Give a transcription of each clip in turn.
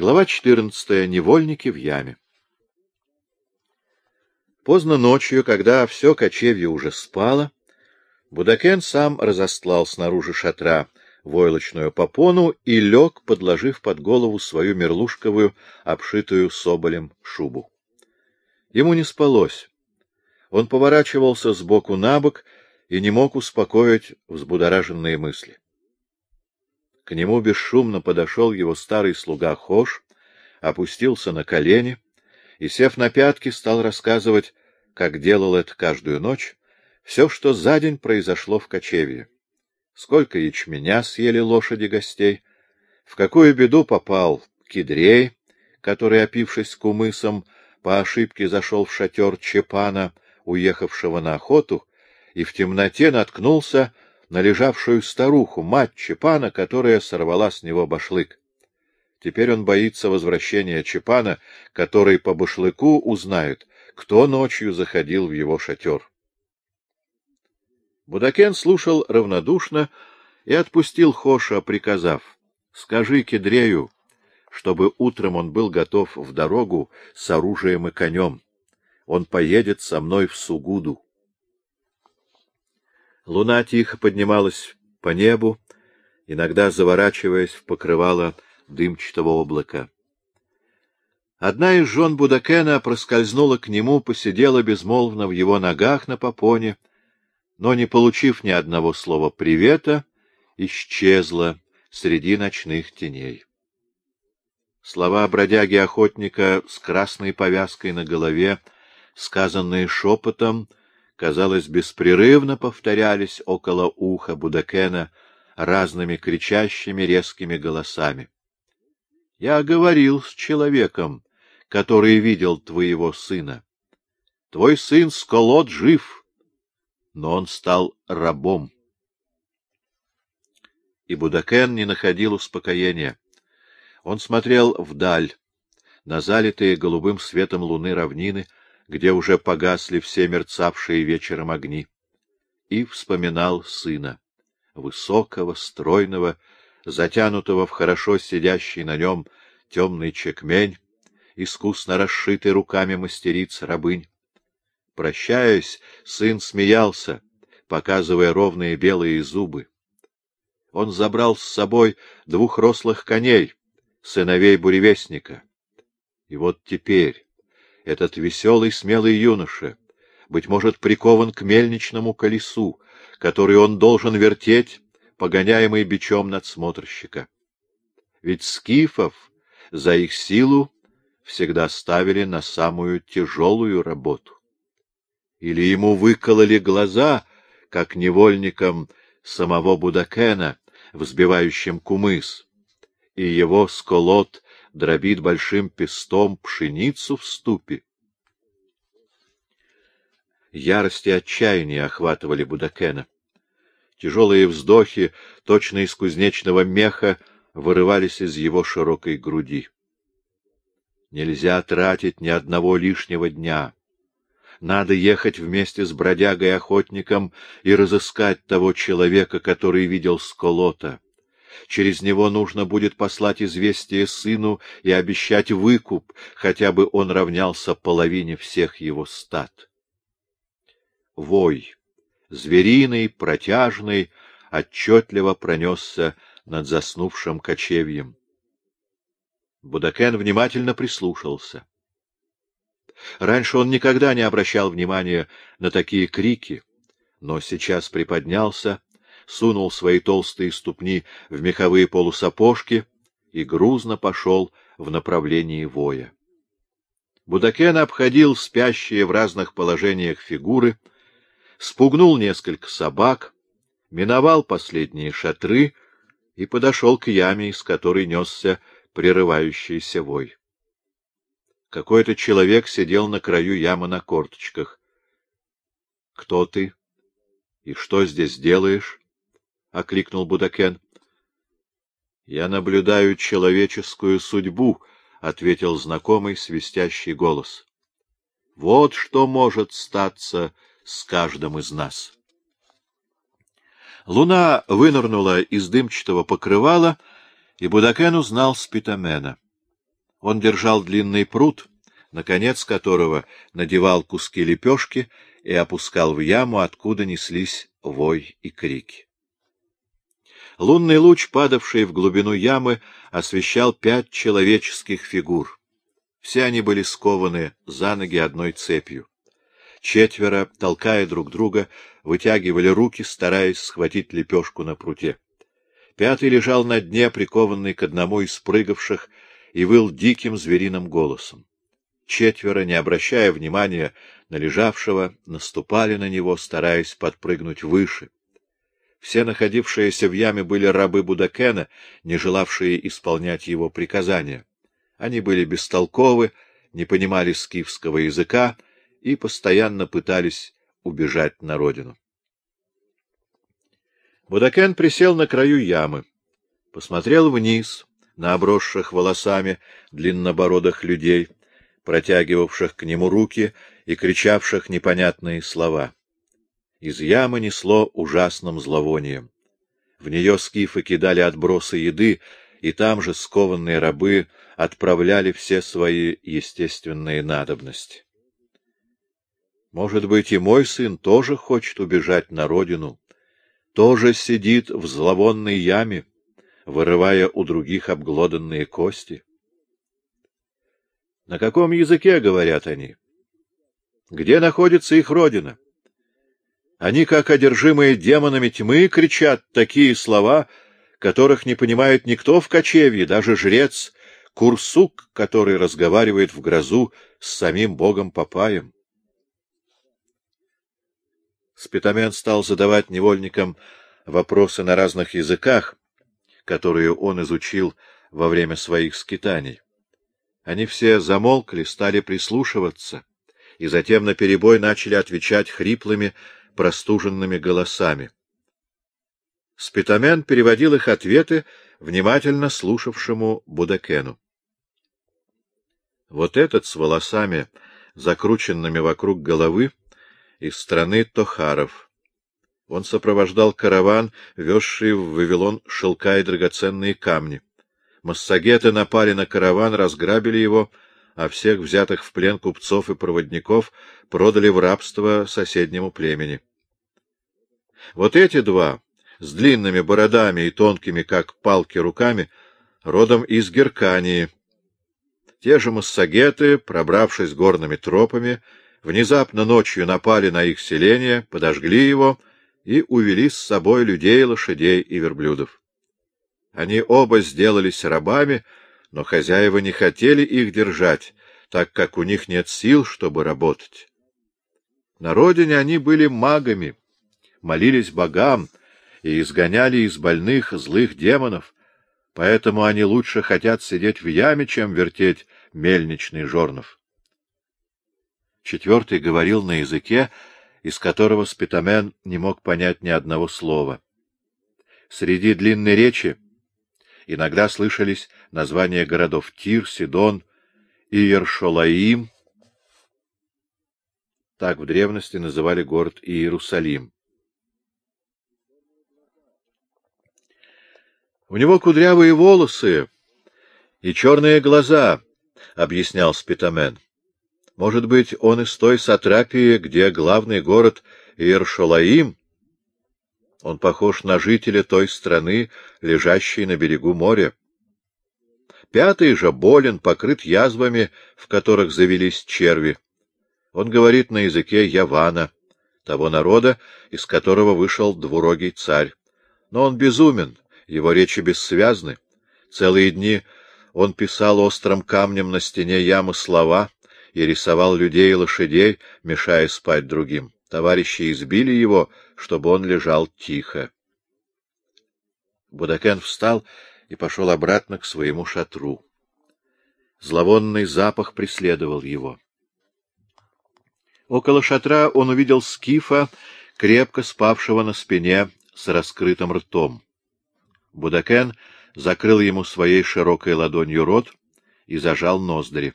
Глава 14. Невольники в яме. Поздно ночью, когда все кочевье уже спало, Будакен сам разостлал снаружи шатра войлочную попону и лег, подложив под голову свою мерлушковую, обшитую соболем шубу. Ему не спалось. Он поворачивался сбоку на бок и не мог успокоить взбудораженные мысли. К нему бесшумно подошел его старый слуга Хош, опустился на колени и, сев на пятки, стал рассказывать, как делал это каждую ночь, все, что за день произошло в кочевье. Сколько ячменя съели лошади гостей, в какую беду попал Кидрей, который, опившись кумысом, по ошибке зашел в шатер Чепана, уехавшего на охоту, и в темноте наткнулся на лежавшую старуху, мать Чепана, которая сорвала с него башлык. Теперь он боится возвращения Чепана, который по башлыку узнает, кто ночью заходил в его шатер. Будакен слушал равнодушно и отпустил Хоша, приказав, — Скажи Кедрею, чтобы утром он был готов в дорогу с оружием и конем. Он поедет со мной в Сугуду. Луна тихо поднималась по небу, иногда заворачиваясь в покрывало дымчатого облака. Одна из жен Будакена проскользнула к нему, посидела безмолвно в его ногах на попоне, но, не получив ни одного слова привета, исчезла среди ночных теней. Слова бродяги-охотника с красной повязкой на голове, сказанные шепотом, казалось, беспрерывно повторялись около уха Будакена разными кричащими резкими голосами. — Я говорил с человеком, который видел твоего сына. Твой сын Сколот жив, но он стал рабом. И Будакен не находил успокоения. Он смотрел вдаль, на залитые голубым светом луны равнины, где уже погасли все мерцавшие вечером огни, и вспоминал сына, высокого, стройного, затянутого в хорошо сидящий на нем темный чекмень, искусно расшитый руками мастериц рабынь. Прощаясь, сын смеялся, показывая ровные белые зубы. Он забрал с собой двух рослых коней, сыновей буревестника. И вот теперь этот веселый, смелый юноша, быть может, прикован к мельничному колесу, который он должен вертеть, погоняемый бичом надсмотрщика. Ведь скифов за их силу всегда ставили на самую тяжелую работу. Или ему выкололи глаза, как невольникам самого Будакена, взбивающим кумыс, и его сколот дробит большим пестом пшеницу в ступе. Ярость и отчаяние охватывали Будакена. Тяжелые вздохи, точно из кузнечного меха, вырывались из его широкой груди. Нельзя тратить ни одного лишнего дня. Надо ехать вместе с бродягой-охотником и разыскать того человека, который видел Сколота. Через него нужно будет послать известие сыну и обещать выкуп, хотя бы он равнялся половине всех его стад. Вой, звериный, протяжный, отчетливо пронесся над заснувшим кочевьем. Будакен внимательно прислушался. Раньше он никогда не обращал внимания на такие крики, но сейчас приподнялся сунул свои толстые ступни в меховые полусапожки и грузно пошел в направлении воя. Будакен обходил спящие в разных положениях фигуры, спугнул несколько собак, миновал последние шатры и подошел к яме, из которой несся прерывающийся вой. Какой-то человек сидел на краю ямы на корточках. — Кто ты? И что здесь делаешь? — окликнул Будакен. — Я наблюдаю человеческую судьбу, — ответил знакомый свистящий голос. — Вот что может статься с каждым из нас. Луна вынырнула из дымчатого покрывала, и Будакен узнал Спитамена. Он держал длинный пруд, на конец которого надевал куски лепешки и опускал в яму, откуда неслись вой и крики. Лунный луч, падавший в глубину ямы, освещал пять человеческих фигур. Все они были скованы за ноги одной цепью. Четверо, толкая друг друга, вытягивали руки, стараясь схватить лепешку на пруте. Пятый лежал на дне, прикованный к одному из прыгавших, и выл диким звериным голосом. Четверо, не обращая внимания на лежавшего, наступали на него, стараясь подпрыгнуть выше. Все находившиеся в яме были рабы Будакена, не желавшие исполнять его приказания. Они были бестолковы, не понимали скифского языка и постоянно пытались убежать на родину. Будакен присел на краю ямы, посмотрел вниз на обросших волосами длиннобородых людей, протягивавших к нему руки и кричавших непонятные слова. Из ямы несло ужасным зловонием. В нее скифы кидали отбросы еды, и там же скованные рабы отправляли все свои естественные надобности. Может быть, и мой сын тоже хочет убежать на родину, тоже сидит в зловонной яме, вырывая у других обглоданные кости. На каком языке говорят они? Где находится их родина? Они, как одержимые демонами тьмы, кричат такие слова, которых не понимает никто в кочевье, даже жрец Курсук, который разговаривает в грозу с самим богом Папаем. Спитамен стал задавать невольникам вопросы на разных языках, которые он изучил во время своих скитаний. Они все замолкли, стали прислушиваться, и затем наперебой начали отвечать хриплыми, простуженными голосами. Спитамен переводил их ответы внимательно слушавшему Будакену. Вот этот с волосами, закрученными вокруг головы, из страны Тохаров. Он сопровождал караван, везший в Вавилон шелка и драгоценные камни. Массагеты напали на караван, разграбили его, а всех взятых в плен купцов и проводников продали в рабство соседнему племени. Вот эти два с длинными бородами и тонкими, как палки, руками, родом из Геркании. Те же массагеты, пробравшись горными тропами, внезапно ночью напали на их селение, подожгли его и увели с собой людей, лошадей и верблюдов. Они оба сделались рабами, но хозяева не хотели их держать, так как у них нет сил, чтобы работать. На родине они были магами, молились богам, и изгоняли из больных злых демонов, поэтому они лучше хотят сидеть в яме, чем вертеть мельничный жорнов. Четвертый говорил на языке, из которого Спитамен не мог понять ни одного слова. Среди длинной речи иногда слышались названия городов Тир, Сидон и Иершолаим. Так в древности называли город Иерусалим. У него кудрявые волосы и черные глаза, — объяснял Спитамен. Может быть, он из той сатрапии, где главный город Иершалаим? Он похож на жителя той страны, лежащей на берегу моря. Пятый же болен, покрыт язвами, в которых завелись черви. Он говорит на языке Явана, того народа, из которого вышел двурогий царь. Но он безумен, его речи бессвязны. Целые дни он писал острым камнем на стене ямы слова и рисовал людей и лошадей, мешая спать другим. Товарищи избили его, чтобы он лежал тихо. Будакен встал и пошел обратно к своему шатру. Зловонный запах преследовал его. Около шатра он увидел скифа, крепко спавшего на спине с раскрытым ртом. Будакен закрыл ему своей широкой ладонью рот и зажал ноздри.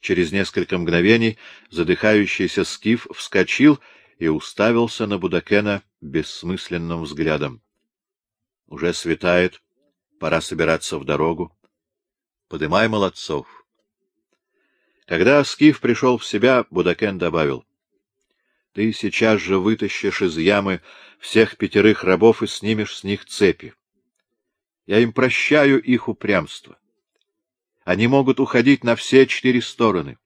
Через несколько мгновений задыхающийся скиф вскочил и уставился на Будакена бессмысленным взглядом. Уже светает, пора собираться в дорогу. Подымай молодцов. Когда Скиф пришел в себя, Будакен добавил. — Ты сейчас же вытащишь из ямы всех пятерых рабов и снимешь с них цепи. Я им прощаю их упрямство. Они могут уходить на все четыре стороны.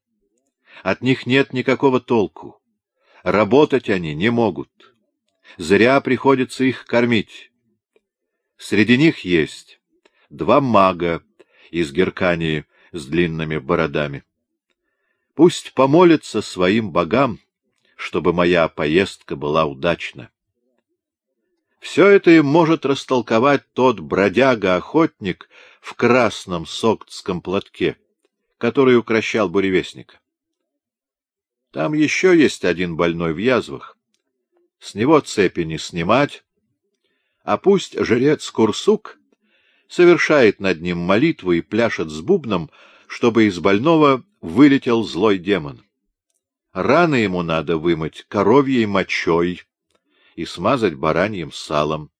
От них нет никакого толку. Работать они не могут. Зря приходится их кормить. Среди них есть два мага из Геркании с длинными бородами. Пусть помолятся своим богам, чтобы моя поездка была удачна. Все это им может растолковать тот бродяга-охотник в красном соктском платке, который укращал буревестника. Там еще есть один больной в язвах. С него цепи не снимать, а пусть жрец Курсук совершает над ним молитву и пляшет с бубном, чтобы из больного вылетел злой демон. Раны ему надо вымыть коровьей мочой и смазать бараньим салом.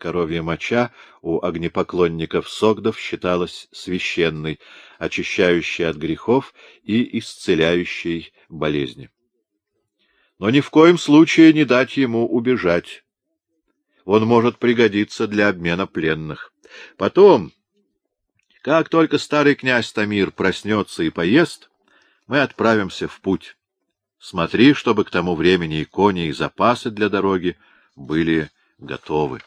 Коровья моча у огнепоклонников Согдов считалась священной, очищающей от грехов и исцеляющей болезни. Но ни в коем случае не дать ему убежать. Он может пригодиться для обмена пленных. Потом, как только старый князь Тамир проснется и поест, мы отправимся в путь. Смотри, чтобы к тому времени и кони, и запасы для дороги были готовы.